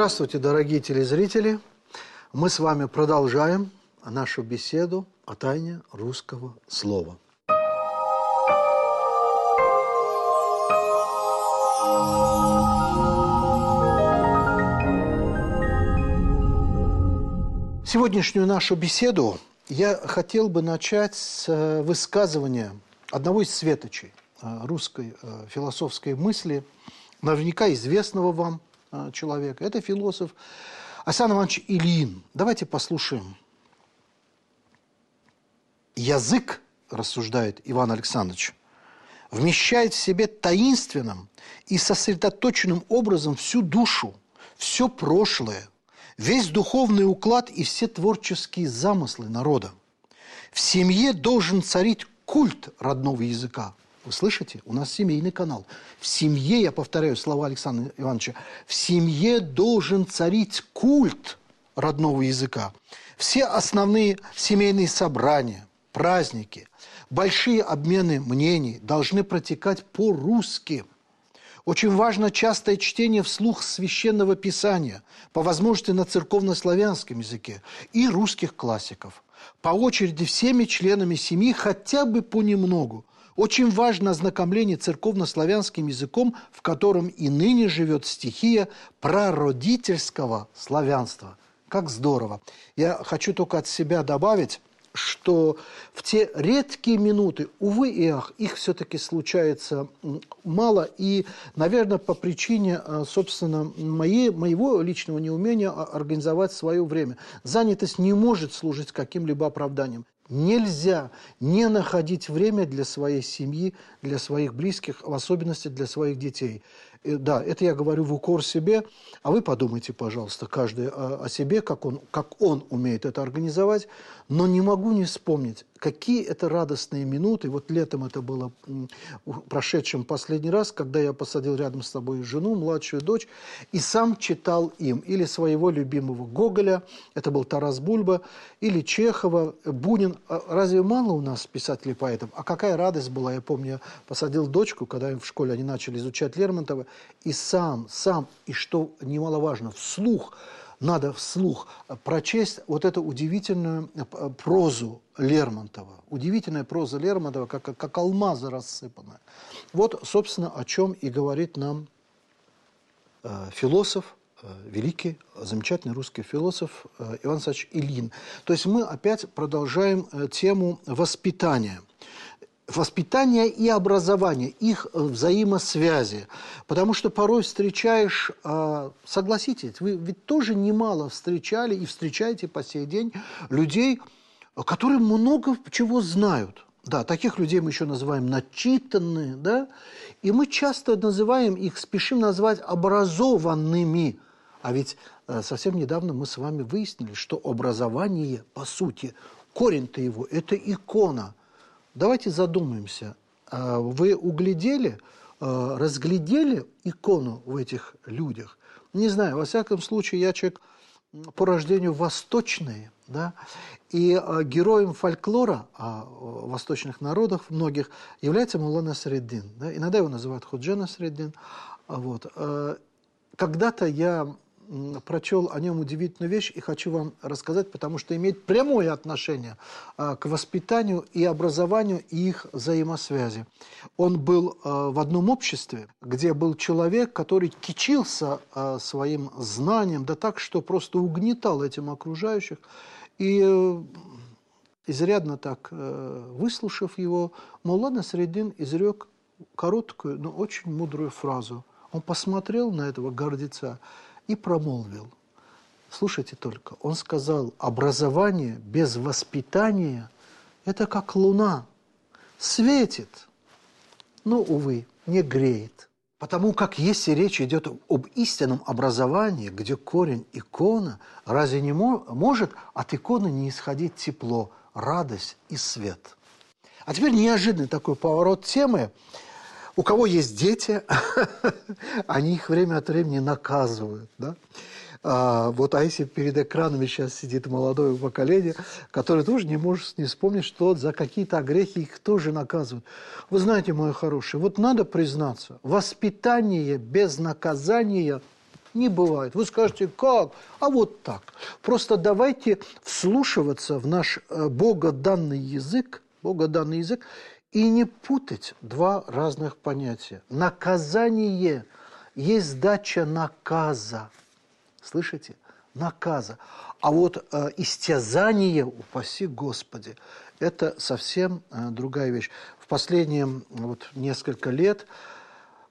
Здравствуйте, дорогие телезрители! Мы с вами продолжаем нашу беседу о тайне русского слова. Сегодняшнюю нашу беседу я хотел бы начать с э, высказывания одного из светочей э, русской э, философской мысли, наверняка известного вам человека. Это философ Асан Иванович Ильин. Давайте послушаем. Язык, рассуждает Иван Александрович, вмещает в себе таинственным и сосредоточенным образом всю душу, все прошлое, весь духовный уклад и все творческие замыслы народа. В семье должен царить культ родного языка. Вы слышите? У нас семейный канал. В семье, я повторяю слова Александра Ивановича, в семье должен царить культ родного языка. Все основные семейные собрания, праздники, большие обмены мнений должны протекать по-русски – очень важно частое чтение вслух священного писания, по возможности на церковно-славянском языке, и русских классиков. По очереди всеми членами семьи хотя бы понемногу. Очень важно ознакомление церковно-славянским языком, в котором и ныне живет стихия прародительского славянства. Как здорово! Я хочу только от себя добавить, что в те редкие минуты, увы и ах, их все-таки случается мало, и, наверное, по причине, а, собственно, моей, моего личного неумения организовать свое время. Занятость не может служить каким-либо оправданием. Нельзя не находить время для своей семьи, для своих близких, в особенности для своих детей. И, да, это я говорю в укор себе, а вы подумайте, пожалуйста, каждый о, себе, как он, как он умеет это организовать. Но не могу не вспомнить, какие это радостные минуты. Вот летом это было прошедшим последний раз, когда я посадил рядом с тобой жену, младшую дочь, и сам читал им или своего любимого Гоголя, это был Тарас Бульба, или Чехова, Бунин. А разве мало у нас писателей-поэтов? А какая радость была, я помню, я посадил дочку, когда в школе они начали изучать Лермонтова, и сам, сам, и что немаловажно, вслух – надо вслух прочесть вот эту удивительную э, прозу Лермонтова. Удивительная проза Лермонтова, как, как алмазы рассыпанная. Вот, собственно, о чем и говорит нам э, философ, э, великий, замечательный русский философ э, Иван Александрович Ильин. То есть мы опять продолжаем э, тему воспитания воспитание и образование, их э, взаимосвязи. Потому что порой встречаешь, а, согласитесь, вы ведь тоже немало встречали и встречаете по сей день людей, которые много чего знают. Да, таких людей мы еще называем начитанные, да, и мы часто называем их, спешим назвать образованными. А ведь э, совсем недавно мы с вами выяснили, что образование, по сути, корень-то его – это икона – Давайте задумаемся. А вы углядели, а, разглядели икону в этих людях? Не знаю, во всяком случае, я человек по рождению восточный, да, и а, героем фольклора восточных народов многих является Мулана Среддин. Да? Иногда его называют Худжана Среддин. Вот. Когда-то я прочел о нем удивительную вещь и хочу вам рассказать, потому что имеет прямое отношение а, к воспитанию и образованию и их взаимосвязи. Он был а, в одном обществе, где был человек, который кичился а, своим знанием, да так, что просто угнетал этим окружающих. И э, изрядно так э, выслушав его, Мулана Средин изрек короткую, но очень мудрую фразу. Он посмотрел на этого гордеца и промолвил. Слушайте только, он сказал, образование без воспитания – это как луна, светит, но, увы, не греет. Потому как если речь идет об истинном образовании, где корень икона, разве не мо может от иконы не исходить тепло, радость и свет? А теперь неожиданный такой поворот темы – у кого есть дети, они их время от времени наказывают. Да? А, вот, а если перед экранами сейчас сидит молодое поколение, которое тоже не может не вспомнить, что за какие-то грехи их тоже наказывают. Вы знаете, мой хороший, вот надо признаться, воспитание без наказания Не бывает. Вы скажете, как? А вот так. Просто давайте вслушиваться в наш э, богоданный язык, богоданный язык, и не путать два разных понятия. Наказание есть дача наказа. Слышите? Наказа. А вот э, истязание, упаси Господи, это совсем э, другая вещь. В последние вот, несколько лет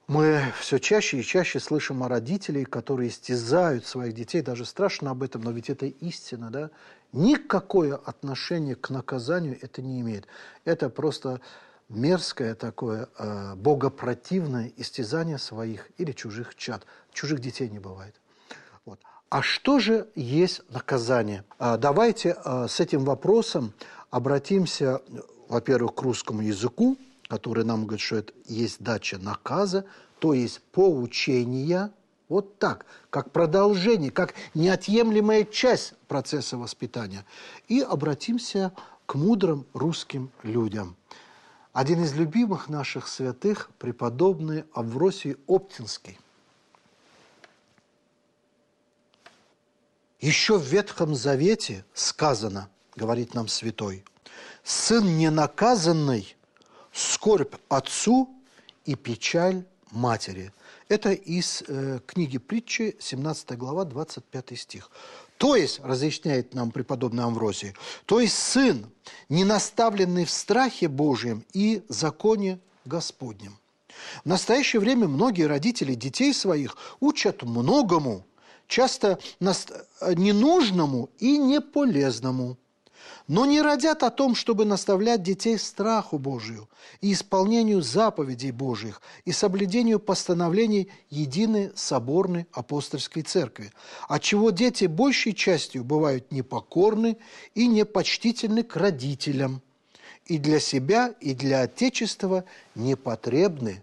мы все чаще и чаще слышим о родителях, которые истязают своих детей. Даже страшно об этом, но ведь это истина, да? Никакое отношение к наказанию это не имеет. Это просто мерзкое такое, э, богопротивное истязание своих или чужих чад. Чужих детей не бывает. Вот. А что же есть наказание? А, давайте а, с этим вопросом обратимся, во-первых, к русскому языку, который нам говорит, что это есть дача наказа, то есть поучения, вот так, как продолжение, как неотъемлемая часть процесса воспитания. И обратимся к мудрым русским людям. Один из любимых наших святых, преподобный Авросий Оптинский. Еще в Ветхом Завете сказано, говорит нам святой, «Сын ненаказанный, скорбь отцу и печаль матери». Это из э, книги притчи, 17 глава, 25 стих. То есть, разъясняет нам преподобный Амвросий, то есть сын, не наставленный в страхе Божьем и законе Господнем. В настоящее время многие родители детей своих учат многому, часто ненужному и неполезному – но не родят о том, чтобы наставлять детей страху Божию и исполнению заповедей Божьих и соблюдению постановлений единой соборной апостольской церкви, отчего дети большей частью бывают непокорны и непочтительны к родителям, и для себя, и для Отечества непотребны,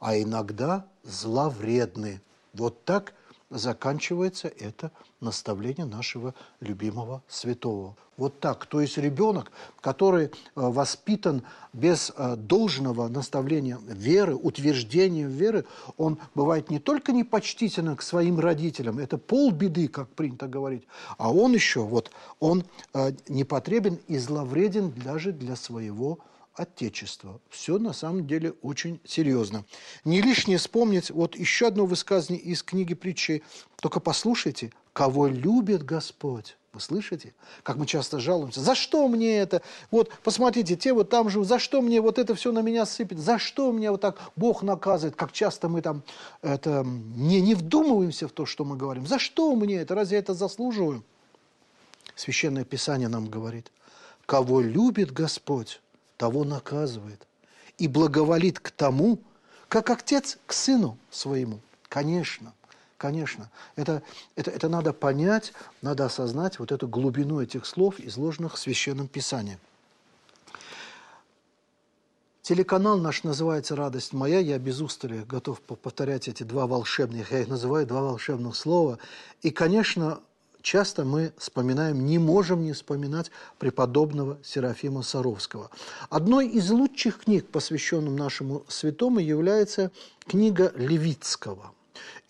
а иногда зловредны. Вот так заканчивается это наставление нашего любимого святого. Вот так. То есть ребенок, который э, воспитан без э, должного наставления веры, утверждения веры, он бывает не только непочтителен к своим родителям, это полбеды, как принято говорить, а он еще, вот, он э, непотребен и зловреден даже для своего Отечества. Все на самом деле очень серьезно. Не лишнее вспомнить вот еще одно высказывание из книги притчи. Только послушайте, кого любит Господь. Вы слышите? Как мы часто жалуемся. За что мне это? Вот, посмотрите, те вот там живут. За что мне вот это все на меня сыпет? За что мне вот так Бог наказывает? Как часто мы там это, не, не вдумываемся в то, что мы говорим. За что мне это? Разве я это заслуживаю? Священное Писание нам говорит. Кого любит Господь, того наказывает. И благоволит к тому, как отец к сыну своему. Конечно, конечно. Это, это, это надо понять, надо осознать вот эту глубину этих слов, изложенных в Священном Писании. Телеканал наш называется «Радость моя». Я без устали готов повторять эти два волшебных, я их называю два волшебных слова. И, конечно, часто мы вспоминаем, не можем не вспоминать преподобного Серафима Саровского. Одной из лучших книг, посвященных нашему святому, является книга Левицкого.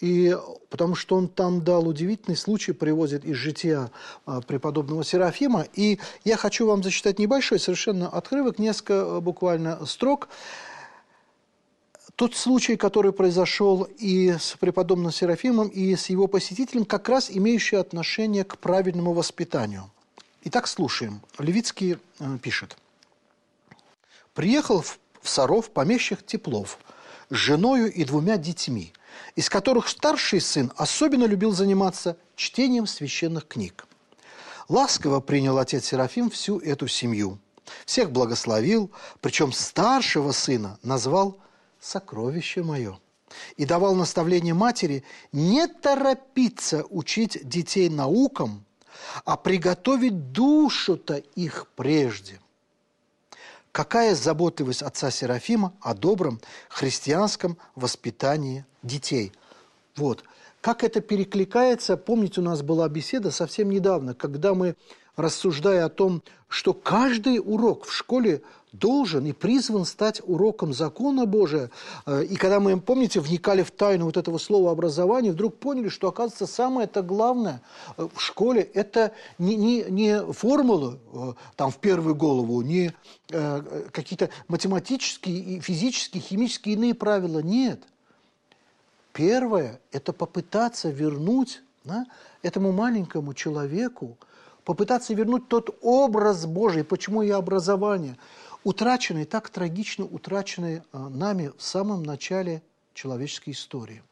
И потому что он там дал удивительный случай, привозит из жития а, преподобного Серафима. И я хочу вам зачитать небольшой совершенно отрывок, несколько э, буквально строк. Тот случай, который произошел и с преподобным Серафимом, и с его посетителем, как раз имеющий отношение к правильному воспитанию. Итак, слушаем. Левицкий э, пишет. «Приехал в Саров помещик Теплов с женою и двумя детьми, из которых старший сын особенно любил заниматься чтением священных книг. Ласково принял отец Серафим всю эту семью. Всех благословил, причем старшего сына назвал сокровище мое. И давал наставление матери не торопиться учить детей наукам, а приготовить душу-то их прежде. Какая заботливость отца Серафима о добром христианском воспитании детей. Вот. Как это перекликается, помните, у нас была беседа совсем недавно, когда мы рассуждая о том, что каждый урок в школе должен и призван стать уроком закона Божия. Э, и когда мы, помните, вникали в тайну вот этого слова образования, вдруг поняли, что, оказывается, самое это главное э, в школе – это не, не, не формулы э, там в первую голову, не какие-то математические, физические, химические иные правила. Нет. Первое – это попытаться вернуть да, этому маленькому человеку, попытаться вернуть тот образ Божий, почему и образование – утраченные, так трагично утраченные а, нами в самом начале человеческой истории.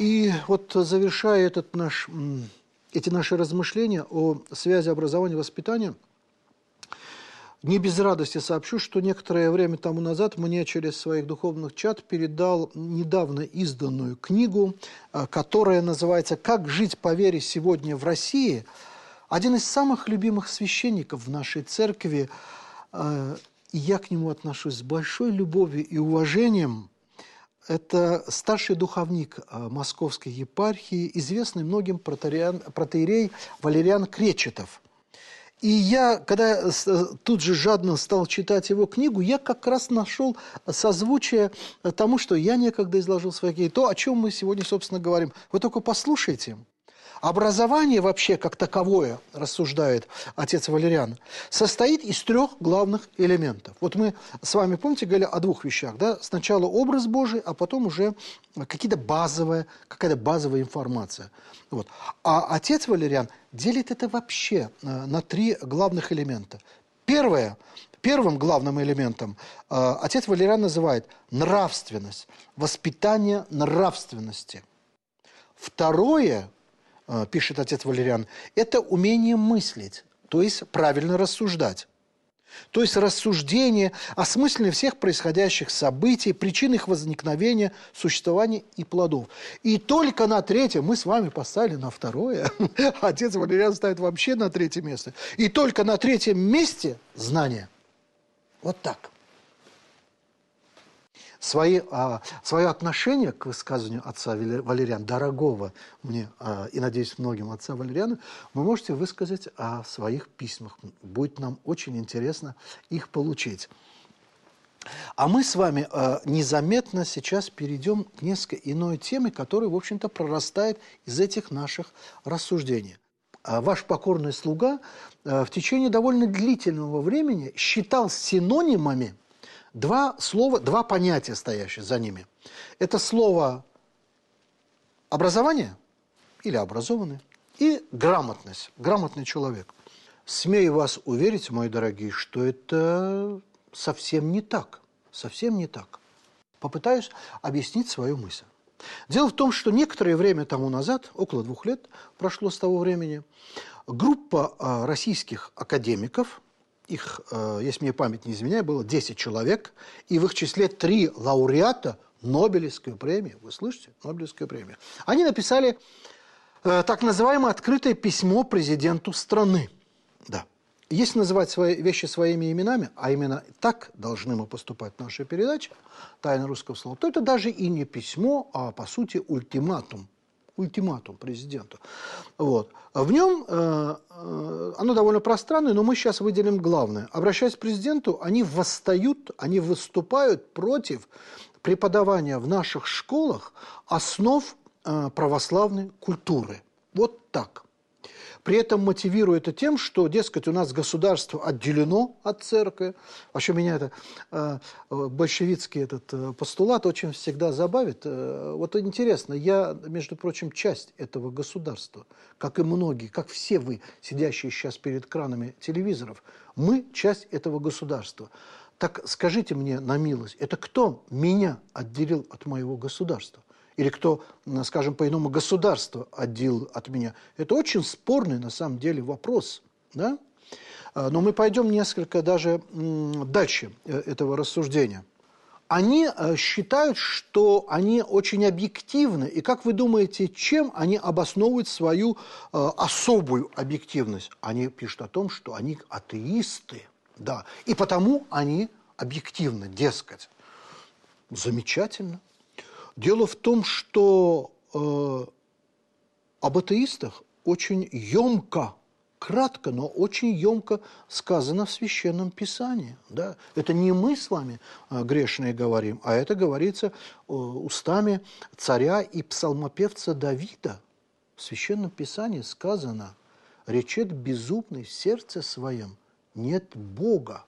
И вот завершая этот наш, эти наши размышления о связи образования и воспитания – не без радости сообщу, что некоторое время тому назад мне через своих духовных чат передал недавно изданную книгу, э, которая называется «Как жить по вере сегодня в России». Один из самых любимых священников в нашей церкви, э, и я к нему отношусь с большой любовью и уважением, это старший духовник э, Московской епархии, известный многим протеерей Валериан Кречетов – и я, когда э, тут же жадно стал читать его книгу, я как раз нашел созвучие тому, что я некогда изложил в своей книге, то, о чем мы сегодня, собственно, говорим. Вы только послушайте. Образование вообще как таковое, рассуждает отец Валериан, состоит из трех главных элементов. Вот мы с вами, помните, говорили о двух вещах. Да? Сначала образ Божий, а потом уже какие-то базовые, какая-то базовая информация. Вот. А отец Валериан делит это вообще э, на три главных элемента. Первое, первым главным элементом э, отец Валериан называет нравственность, воспитание нравственности. Второе, пишет отец Валериан, это умение мыслить, то есть правильно рассуждать. То есть рассуждение о смысле всех происходящих событий, причин их возникновения, существования и плодов. И только на третьем, мы с вами поставили на второе, отец Валериан ставит вообще на третье место. И только на третьем месте знание. Вот так свои, а, свое отношение к высказыванию отца Валериана, дорогого мне а, и, надеюсь, многим отца Валериана, вы можете высказать о своих письмах. Будет нам очень интересно их получить. А мы с вами э, незаметно сейчас перейдем к несколько иной теме, которая, в общем-то, прорастает из этих наших рассуждений. А ваш покорный слуга э, в течение довольно длительного времени считал синонимами – два слова, два понятия, стоящие за ними. Это слово образование или образованный и грамотность, грамотный человек. Смею вас уверить, мои дорогие, что это совсем не так. Совсем не так. Попытаюсь объяснить свою мысль. Дело в том, что некоторое время тому назад, около двух лет прошло с того времени, группа а, российских академиков – их, э, если мне память не изменяет, было 10 человек, и в их числе три лауреата Нобелевской премии. Вы слышите? Нобелевская премия. Они написали э, так называемое открытое письмо президенту страны. Да. Если называть свои вещи своими именами, а именно так должны мы поступать в нашей передаче «Тайна русского слова», то это даже и не письмо, а по сути ультиматум ультиматум президенту. Вот. В нем, э, э, оно довольно пространное, но мы сейчас выделим главное. Обращаясь к президенту, они восстают, они выступают против преподавания в наших школах основ э, православной культуры. Вот так. При этом мотивируя это тем, что, дескать, у нас государство отделено от церкви. Вообще меня это э, большевицкий этот э, постулат очень всегда забавит. Э, вот интересно, я, между прочим, часть этого государства, как и многие, как все вы, сидящие сейчас перед экранами телевизоров, мы часть этого государства. Так скажите мне на милость, это кто меня отделил от моего государства? Или кто, скажем, по-иному государство отделил от меня. Это очень спорный на самом деле вопрос. Да? А, но мы пойдем несколько даже дальше э, этого рассуждения. Они э, считают, что они очень объективны. И как вы думаете, чем они обосновывают свою э, особую объективность? Они пишут о том, что они атеисты. Да. И потому они объективны, дескать. Замечательно. Дело в том, что э, об атеистах очень емко, кратко, но очень емко сказано в Священном Писании. Да? Это не мы с вами э, грешные говорим, а это говорится э, устами царя и псалмопевца Давида. В Священном Писании сказано, речет безумный в сердце своем, нет Бога.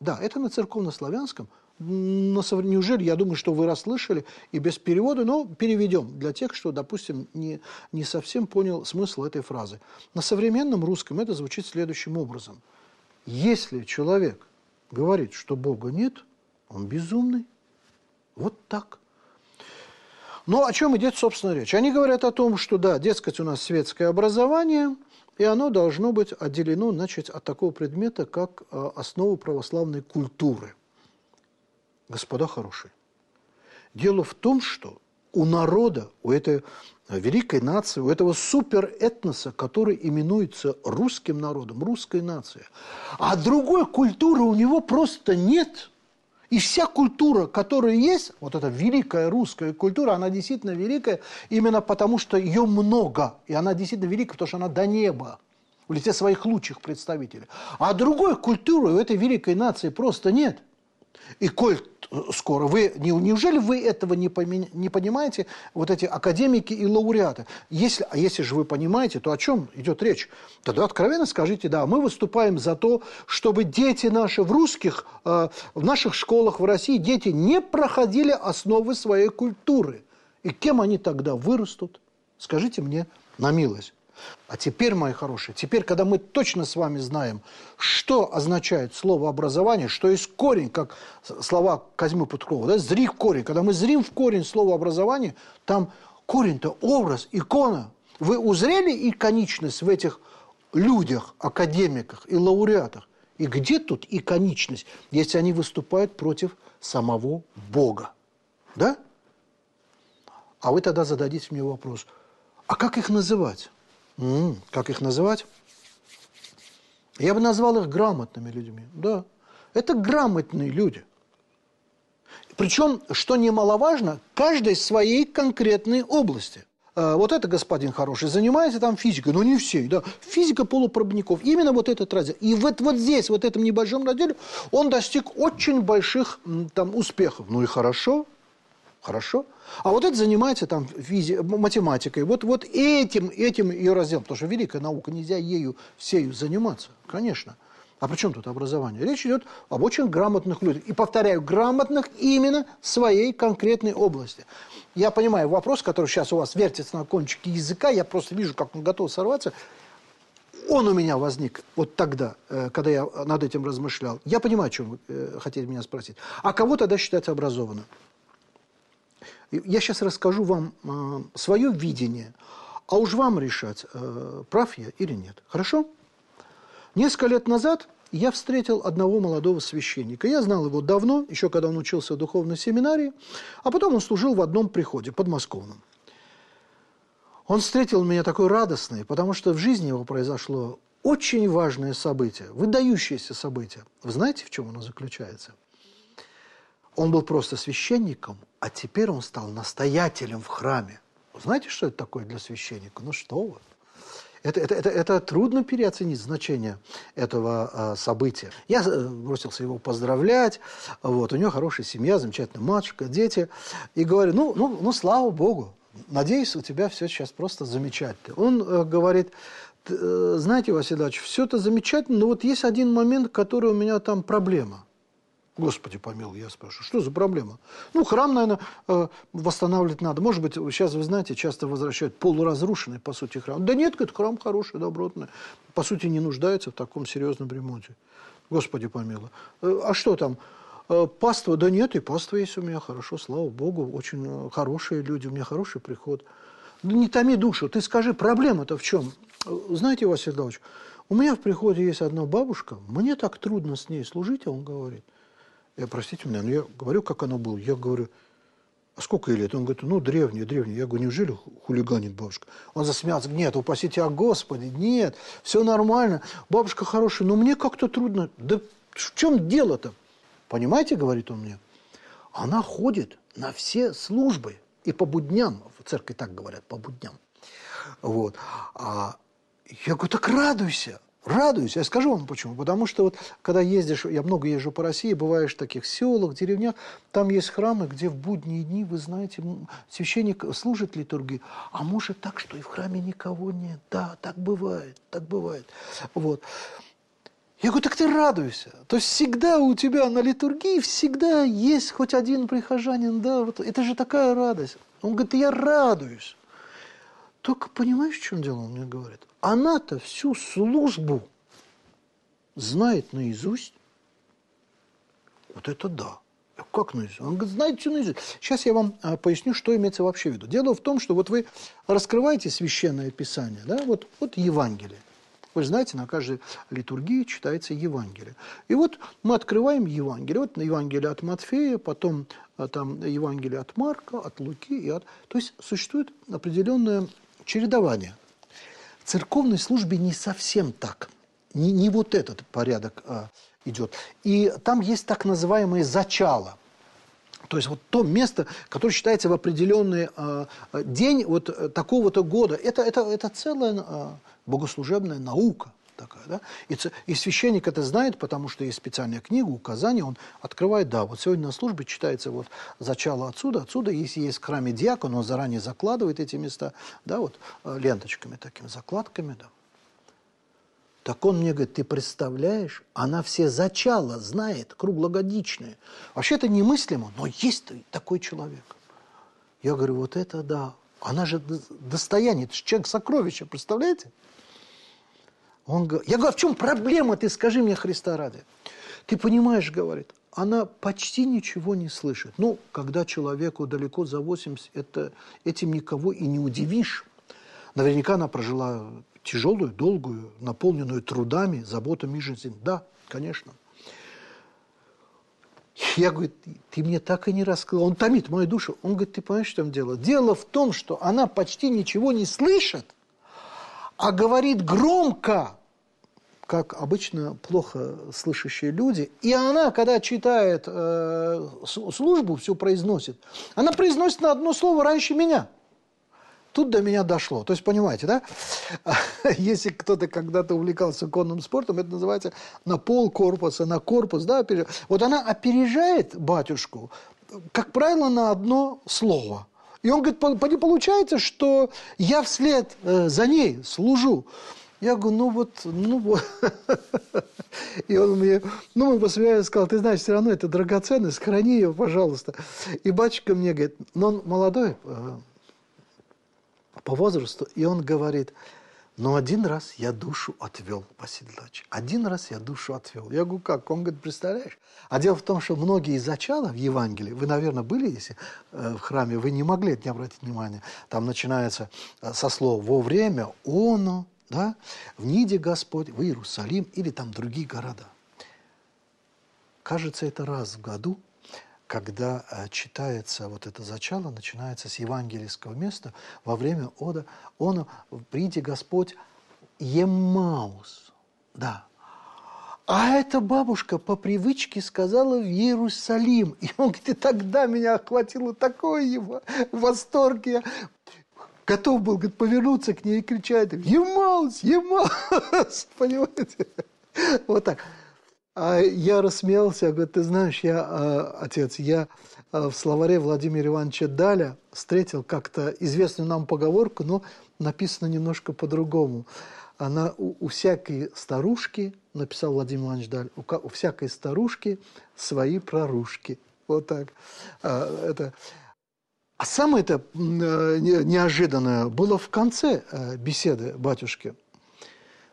Да, это на церковнославянском – на, неужели, я думаю, что вы расслышали и без перевода, но переведем для тех, кто, допустим, не, не совсем понял смысл этой фразы. На современном русском это звучит следующим образом. Если человек говорит, что Бога нет, он безумный. Вот так. Но о чем идет, собственно, речь? Они говорят о том, что, да, дескать, у нас светское образование, и оно должно быть отделено значит, от такого предмета, как а, основа православной культуры – господа хорошие. Дело в том, что у народа, у этой великой нации, у этого суперэтноса, который именуется русским народом, русской нацией, а другой культуры у него просто нет. И вся культура, которая есть, вот эта великая русская культура, она действительно великая именно потому, что ее много. И она действительно великая, потому что она до неба в лице своих лучших представителей. А другой культуры у этой великой нации просто нет – и коль скоро, вы, неужели вы этого не, поми, не понимаете, вот эти академики и лауреаты? Если, а если же вы понимаете, то о чем идет речь? Тогда откровенно скажите, да, мы выступаем за то, чтобы дети наши в русских, э, в наших школах в России, дети не проходили основы своей культуры. И кем они тогда вырастут? Скажите мне на милость. А теперь, мои хорошие, теперь, когда мы точно с вами знаем, что означает слово образование, что есть корень, как слова Козьмы Путкова, да, зри в корень. Когда мы зрим в корень слова образование, там корень-то образ, икона. Вы узрели иконичность в этих людях, академиках и лауреатах? И где тут иконичность, если они выступают против самого Бога? Да? А вы тогда зададите мне вопрос, а как их называть? М-м, как их называть? Я бы назвал их грамотными людьми. Да, это грамотные люди. Причем, что немаловажно, каждой своей конкретной области. А, вот это господин хороший, занимается там физикой, но не все, да, физика полупроводников, именно вот этот раздел. И вот, вот здесь, вот этом небольшом разделе, он достиг очень больших там успехов. Ну и хорошо, Хорошо? А вот это занимается там физи... математикой. Вот, вот этим, этим ее раздел. Потому что великая наука, нельзя ею всею заниматься. Конечно. А при чем тут образование? Речь идет об очень грамотных людях. И, повторяю, грамотных именно своей конкретной области. Я понимаю, вопрос, который сейчас у вас вертится на кончике языка, я просто вижу, как он готов сорваться. Он у меня возник вот тогда, э, когда я над этим размышлял. Я понимаю, о чем вы э, хотели меня спросить. А кого тогда считать образованным? Я сейчас расскажу вам э, свое видение, а уж вам решать, э, прав я или нет. Хорошо? Несколько лет назад я встретил одного молодого священника. Я знал его давно, еще когда он учился в духовной семинарии, а потом он служил в одном приходе, подмосковном. Он встретил меня такой радостный, потому что в жизни его произошло очень важное событие, выдающееся событие. Вы знаете, в чем оно заключается? Он был просто священником, а теперь он стал настоятелем в храме. Знаете, что это такое для священника? Ну что вы. Это, это, это, это трудно переоценить значение этого э, события. Я э, бросился его поздравлять. Вот, у него хорошая семья, замечательная матушка, дети. И говорю, ну, ну, ну слава Богу, надеюсь, у тебя все сейчас просто замечательно. Он э, говорит, э, знаете, Василий Ильич, все это замечательно, но вот есть один момент, который у меня там проблема. Господи помилуй, я спрашиваю, что за проблема? Ну, храм, наверное, э, восстанавливать надо. Может быть, сейчас, вы знаете, часто возвращают полуразрушенный, по сути, храм. Да нет, это храм хороший, добротный. По сути, не нуждается в таком серьезном ремонте. Господи помилуй. Э, а что там? Э, паства? Да нет, и паства есть у меня, хорошо, слава Богу. Очень хорошие люди, у меня хороший приход. Не томи душу, ты скажи, проблема-то в чем? Знаете, Василий Иванович, у меня в приходе есть одна бабушка, мне так трудно с ней служить, а он говорит. Я, простите меня, но я говорю, как оно было. Я говорю, а сколько ей лет? Он говорит, ну, древний, древний. Я говорю, неужели хулиганит бабушка? Он засмеялся, нет, упасите, а Господи, нет, все нормально. Бабушка хорошая, но мне как-то трудно. Да в чем дело-то? Понимаете, говорит он мне, она ходит на все службы. И по будням, в церкви так говорят, по будням. Вот. А я говорю, так радуйся. Радуюсь. Я скажу вам почему. Потому что вот когда ездишь, я много езжу по России, бываешь в таких селах, деревнях, там есть храмы, где в будние дни, вы знаете, священник служит литургии, а может так, что и в храме никого нет. Да, так бывает, так бывает. Вот. Я говорю, так ты радуйся. То есть всегда у тебя на литургии всегда есть хоть один прихожанин, да, вот это же такая радость. Он говорит, я радуюсь. Только понимаешь, в чем дело, он мне говорит? Она-то всю службу знает наизусть. Вот это да. Как наизусть? Он говорит, знаете все наизусть. Сейчас я вам а, поясню, что имеется вообще в виду. Дело в том, что вот вы раскрываете священное писание, да, вот, вот Евангелие. Вы знаете, на каждой литургии читается Евангелие. И вот мы открываем Евангелие. Вот Евангелие от Матфея, потом а, там Евангелие от Марка, от Луки. И от... То есть существует определенное чередование. В церковной службе не совсем так. Не, не вот этот порядок а, идет. И там есть так называемые зачала. То есть вот то место, которое считается в определенный а, день вот такого-то года. Это, это, это целая а, богослужебная наука такая, да? И, и священник это знает, потому что есть специальная книга, указания, он открывает, да, вот сегодня на службе читается вот зачало отсюда, отсюда, если есть в храме диакон, он заранее закладывает эти места, да, вот э, ленточками такими, закладками, да. Так он мне говорит, ты представляешь, она все зачала знает, круглогодичные. Вообще это немыслимо, но есть такой человек. Я говорю, вот это да. Она же достояние, это же человек сокровища, представляете? Он говорит, я говорю, а в чем проблема, ты скажи мне Христа ради. Ты понимаешь, говорит, она почти ничего не слышит. Ну, когда человеку далеко за 80, это, этим никого и не удивишь. Наверняка она прожила тяжелую, долгую, наполненную трудами, заботами жизнь. Да, конечно. Я говорю, ты мне так и не рассказал. Он томит мою душу. Он говорит, ты понимаешь, в чем дело? Дело в том, что она почти ничего не слышит, а говорит громко, как обычно плохо слышащие люди. И она, когда читает э, службу, все произносит, она произносит на одно слово раньше меня. Тут до меня дошло. То есть, понимаете, да? Если кто-то когда-то увлекался конным спортом, это называется на пол корпуса, на корпус, да? Вот она опережает батюшку, как правило, на одно слово – и он говорит, получается, что я вслед э, за ней служу. Я говорю, ну вот, ну вот. И он мне, ну, мы посмеялись, сказал, ты знаешь, все равно это драгоценность, храни ее, пожалуйста. И батюшка мне говорит, ну, он молодой э, по возрасту, и он говорит, но один раз я душу отвел, Василий. Один раз я душу отвел. Я говорю, как? Он говорит, представляешь? А дело в том, что многие из зачала в Евангелии, вы, наверное, были, если э, в храме, вы не могли это не обратить внимания. Там начинается э, со слова «во время оно», да, «в Ниде Господь», «в Иерусалим» или там другие города. Кажется, это раз в году – когда э, читается вот это зачало, начинается с евангельского места во время ода, он, приди Господь, Емаус, да. А эта бабушка по привычке сказала в Иерусалим. И он говорит, и тогда меня охватило такое его восторг. Я готов был говорит, повернуться к ней и кричать, Емаус, Емаус, понимаете? Вот так. А я рассмеялся, я говорю, ты знаешь, я, а, отец, я а, в словаре Владимира Ивановича Даля встретил как-то известную нам поговорку, но написано немножко по-другому. Она у, у всякой старушки, написал Владимир Иванович Даль, у, у всякой старушки свои прорушки. Вот так. А, это... А самое это неожиданное было в конце беседы батюшки.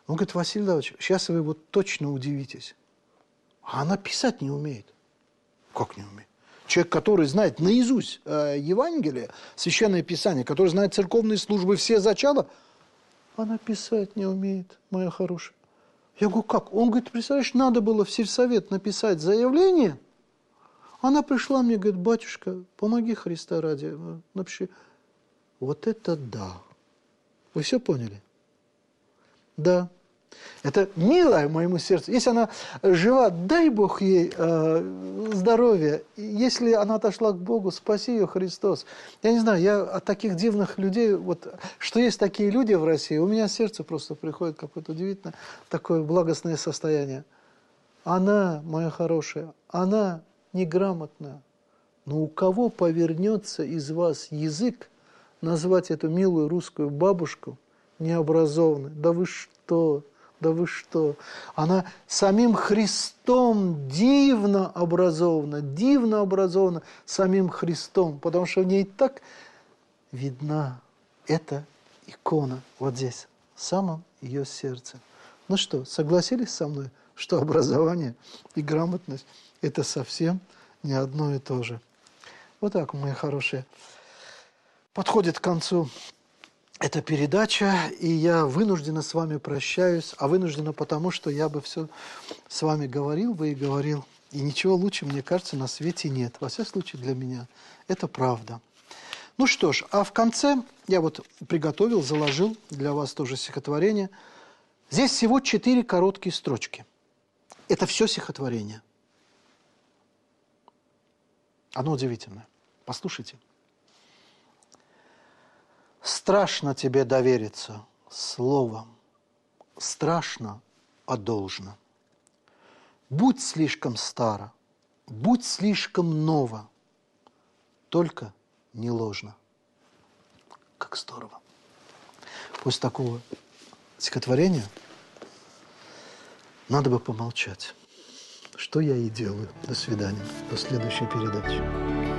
Он говорит, Василий Давыдович, сейчас вы вот точно удивитесь. А она писать не умеет. Как не умеет? Человек, который знает наизусть э, Евангелие, Священное Писание, который знает церковные службы, все зачала, она писать не умеет, моя хорошая. Я говорю, как? Он говорит, представляешь, надо было в сельсовет написать заявление. Она пришла мне, говорит, батюшка, помоги Христа ради, э, напиши. Вот это да. Вы все поняли? Да. Это милая моему сердцу. Если она жива, дай Бог ей э, здоровья. Если она отошла к Богу, спаси ее Христос. Я не знаю, я от таких дивных людей, вот что есть такие люди в России, у меня сердце просто приходит какое-то удивительное такое благостное состояние. Она, моя хорошая, она неграмотная. Но у кого повернется из вас язык назвать эту милую русскую бабушку необразованной? Да вы что? Да вы что? Она самим Христом дивно образована, дивно образована самим Христом, потому что в ней так видна эта икона вот здесь, в самом ее сердце. Ну что, согласились со мной, что образование и грамотность – это совсем не одно и то же. Вот так, мои хорошие. Подходит к концу эта передача, и я вынуждена с вами прощаюсь, а вынуждена потому, что я бы все с вами говорил бы и говорил. И ничего лучше, мне кажется, на свете нет. Во всяком случае, для меня. Это правда. Ну что ж, а в конце я вот приготовил, заложил для вас тоже стихотворение. Здесь всего четыре короткие строчки. Это все стихотворение. Оно удивительное. Послушайте. Страшно тебе довериться словом, страшно, а должно. Будь слишком стара, будь слишком нова, только не ложно. Как здорово. После такого стихотворения надо бы помолчать. Что я и делаю. До свидания. До следующей передачи.